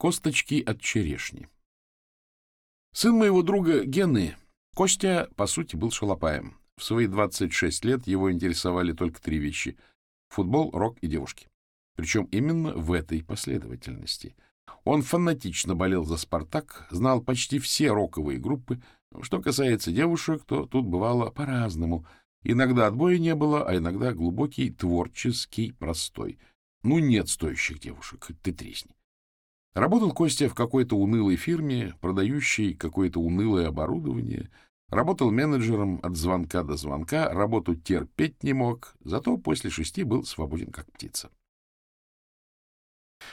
Косточки от черешни. Сын моего друга Гены, Костя, по сути, был шалопаем. В свои 26 лет его интересовали только три вещи — футбол, рок и девушки. Причем именно в этой последовательности. Он фанатично болел за «Спартак», знал почти все роковые группы. Что касается девушек, то тут бывало по-разному. Иногда отбоя не было, а иногда глубокий, творческий, простой. Ну, нет стоящих девушек, ты тресни. Работал Костя в какой-то унылой фирме, продающей какое-то унылое оборудование. Работал менеджером от звонка до звонка, работу терпеть не мог, зато после шести был свободен как птица.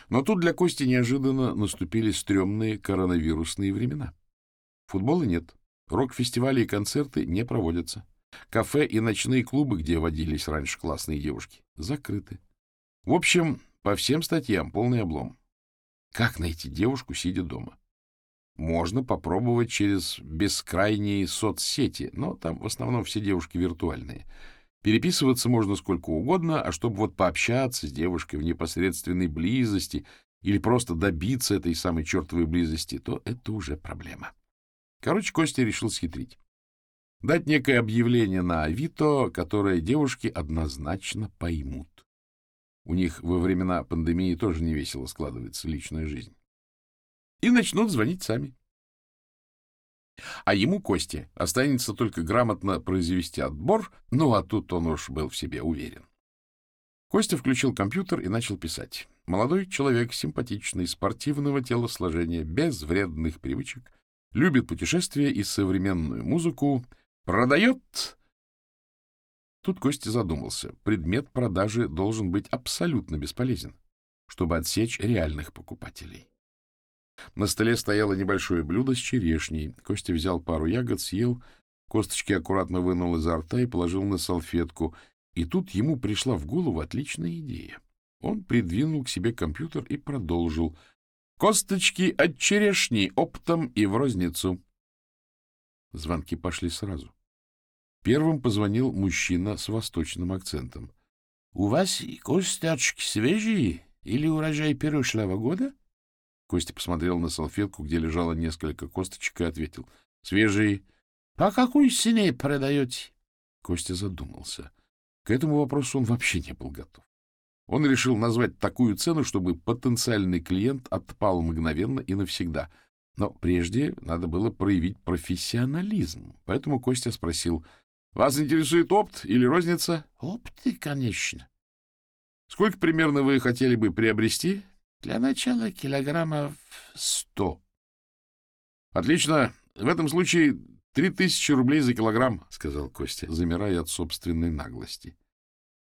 Но тут для Кости неожиданно наступили стрёмные коронавирусные времена. Футбола нет, рок-фестивали и концерты не проводятся. Кафе и ночные клубы, где водились раньше классные девушки, закрыты. В общем, по всем статьям полный облом. Как найти девушку, сидя дома? Можно попробовать через бескрайние соцсети, но там в основном все девушки виртуальные. Переписываться можно сколько угодно, а чтобы вот пообщаться с девушкой в непосредственной близости или просто добиться этой самой чертовой близости, то это уже проблема. Короче, Костя решил схитрить. Дать некое объявление на Авито, которое девушки однозначно поймут. У них во времена пандемии тоже не весело складывается личная жизнь. И начнут звонить сами. А ему, Косте, останется только грамотно произвести отбор, ну а тут он уж был в себе уверен. Костя включил компьютер и начал писать. Молодой человек, симпатичный, спортивного телосложения, без вредных привычек, любит путешествия и современную музыку, продает Тут Костя задумался. Предмет продажи должен быть абсолютно бесполезен, чтобы отсечь реальных покупателей. На столе стояло небольшое блюдо с черешней. Костя взял пару ягод, съел, косточки аккуратно вынул изо рта и положил на салфетку. И тут ему пришла в голову отличная идея. Он придвинул к себе компьютер и продолжил. «Косточки от черешни оптом и в розницу». Звонки пошли сразу. Первым позвонил мужчина с восточным акцентом. — У вас костячки свежие или урожай прошлого года? Костя посмотрел на салфетку, где лежало несколько косточек, и ответил. — Свежие. — По какой цене продаете? Костя задумался. К этому вопросу он вообще не был готов. Он решил назвать такую цену, чтобы потенциальный клиент отпал мгновенно и навсегда. Но прежде надо было проявить профессионализм. Поэтому Костя спросил, вас интересует опт или розница? Опты, конечно. Сколько примерно вы хотели бы приобрести? Для начала килограммов сто. Отлично. В этом случае три тысячи рублей за килограмм, сказал Костя, замирая от собственной наглости.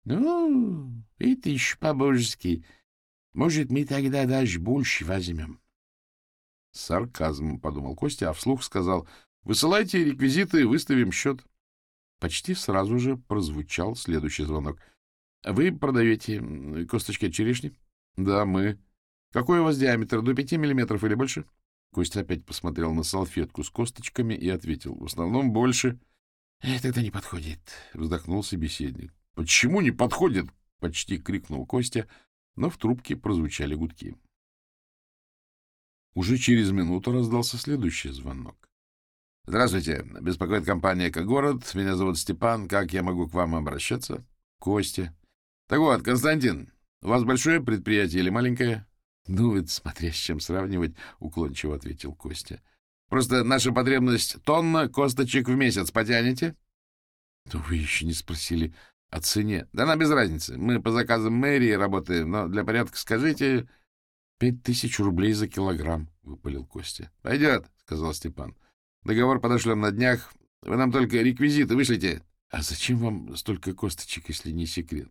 Ну, это еще по-божески. Может, мы тогда даже больше возьмем. Сарказм, подумал Костя, а вслух сказал, высылайте реквизиты, выставим счет. Почти сразу же прозвучал следующий звонок. — Вы продаете косточки от черешни? — Да, мы. — Какой у вас диаметр? До пяти миллиметров или больше? Костя опять посмотрел на салфетку с косточками и ответил. — В основном больше. — Это не подходит, — вздохнул собеседник. — Почему не подходит? — почти крикнул Костя, но в трубке прозвучали гудки. Уже через минуту раздался следующий звонок. — Здравствуйте. Беспокоит компания «Экогород». Меня зовут Степан. Как я могу к вам обращаться? — Костя. — Так вот, Константин, у вас большое предприятие или маленькое? — Ну, это смотря с чем сравнивать, — уклончиво ответил Костя. — Просто наша потребность — тонна косточек в месяц. Потянете? — Ну, вы еще не спросили о цене. — Да нам без разницы. Мы по заказам мэрии работаем, но для порядка скажите... — Пять тысяч рублей за килограмм, — выпалил Костя. — Пойдет, — сказал Степан. Договор подошлем на днях. Вы нам только реквизиты вышлите. А зачем вам столько косточек, если не секрет?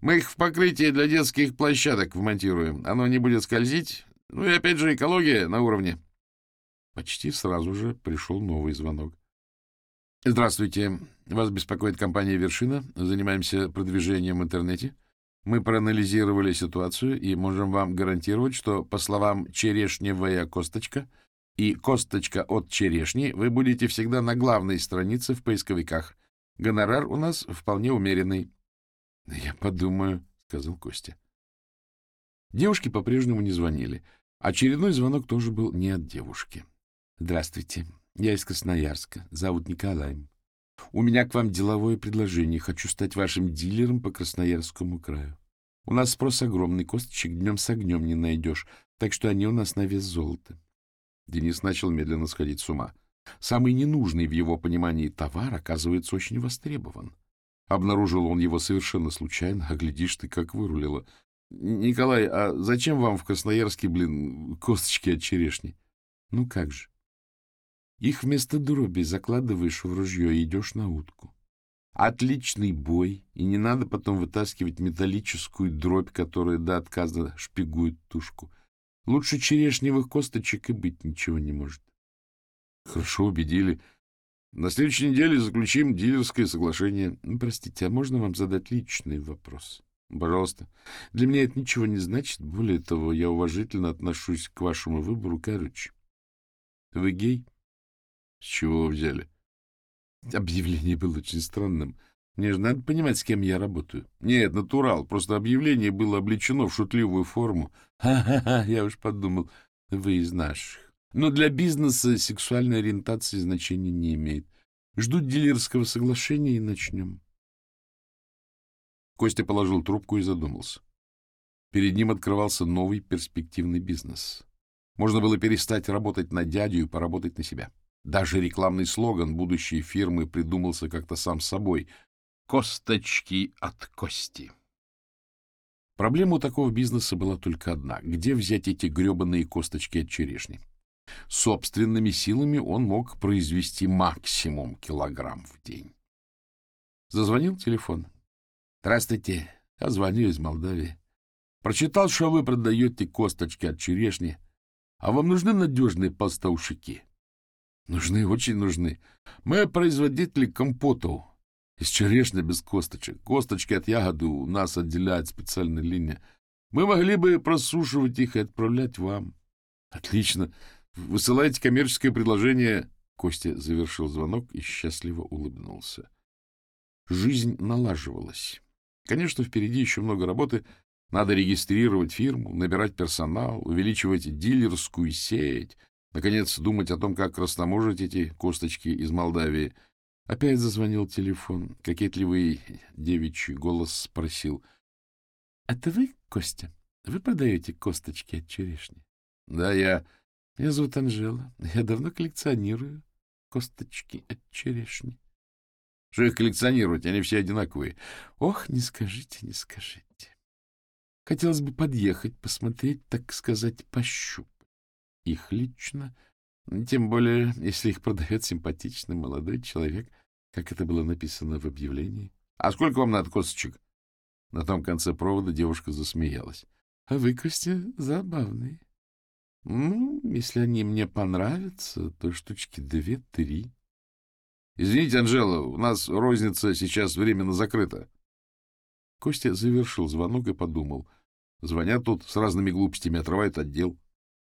Мы их в покрытие для детских площадок вмонтируем. Оно не будет скользить. Ну и опять же экология на уровне. Почти сразу же пришел новый звонок. Здравствуйте. Вас беспокоит компания «Вершина». Занимаемся продвижением в интернете. Мы проанализировали ситуацию и можем вам гарантировать, что, по словам «черешневая косточка», и косточка от черешни, вы будете всегда на главной странице в поисковиках. Гонорар у нас вполне умеренный. — Я подумаю, — сказал Костя. Девушки по-прежнему не звонили, Очередной звонок тоже был не от девушки. — Здравствуйте. Я из Красноярска. Зовут Николай. У меня к вам деловое предложение. Хочу стать вашим дилером по Красноярскому краю. У нас спрос огромный, косточек днем с огнем не найдешь, так что они у нас на вес золота. Денис начал медленно сходить с ума. Самый ненужный в его понимании товар, оказывается, очень востребован. Обнаружил он его совершенно случайно, а глядишь ты, как вырулило. — Николай, а зачем вам в Красноярске, блин, косточки от черешни? — Ну как же. Их вместо дроби закладываешь в ружье и идешь на утку. Отличный бой, и не надо потом вытаскивать металлическую дробь, которая до отказа шпигует тушку. Лучше черешневых косточек и быть ничего не может. Хорошо, убедили. На следующей неделе заключим дилерское соглашение. Ну, простите, а можно вам задать личный вопрос? Пожалуйста. Для меня это ничего не значит. Более того, я уважительно отношусь к вашему выбору. Короче, вы гей? С чего вы взяли? Объявление было очень странным. Мне же надо понимать, с кем я работаю. Нет, натурал. Просто объявление было облечено в шутливую форму. Ха-ха-ха, я уж подумал, вы из наших. Но для бизнеса сексуальная ориентация значения не имеет. Жду дилерского соглашения и начнем. Костя положил трубку и задумался. Перед ним открывался новый перспективный бизнес. Можно было перестать работать на дядю и поработать на себя. Даже рекламный слоган будущей фирмы придумался как-то сам собой. «Косточки от кости». Проблема у такого бизнеса была только одна. Где взять эти гребаные косточки от черешни? Собственными силами он мог произвести максимум килограмм в день. Зазвонил телефон. «Здравствуйте. Я звоню из Молдавии. Прочитал, что вы продаете косточки от черешни. А вам нужны надежные поставщики?» Нужны, очень нужны. Мы производители компотов из черешни без косточек. Косточки от ягоды у нас отделяет специальная линия. Мы могли бы просушивать их и отправлять вам. Отлично. Высылайте коммерческое предложение. Костя завершил звонок и счастливо улыбнулся. Жизнь налаживалась. Конечно, впереди еще много работы. Надо регистрировать фирму, набирать персонал, увеличивать дилерскую сеть, Наконец, думать о том, как растаможить эти косточки из Молдавии. Опять зазвонил телефон. Кокетливый девичий голос спросил. — Это вы, Костя? Вы продаете косточки от черешни? — Да, я. Меня зовут Анжела. Я давно коллекционирую косточки от черешни. — Что их коллекционировать? Они все одинаковые. — Ох, не скажите, не скажите. Хотелось бы подъехать, посмотреть, так сказать, пощупать их лично, тем более, если их продает симпатичный молодой человек, как это было написано в объявлении. — А сколько вам надо косточек? На том конце провода девушка засмеялась. — А вы, Костя, забавный. — Ну, если они мне понравятся, то штучки две-три. — Извините, Анжела, у нас розница сейчас временно закрыта. Костя завершил звонок и подумал. Звонят тут с разными глупостями, отрывают отдел.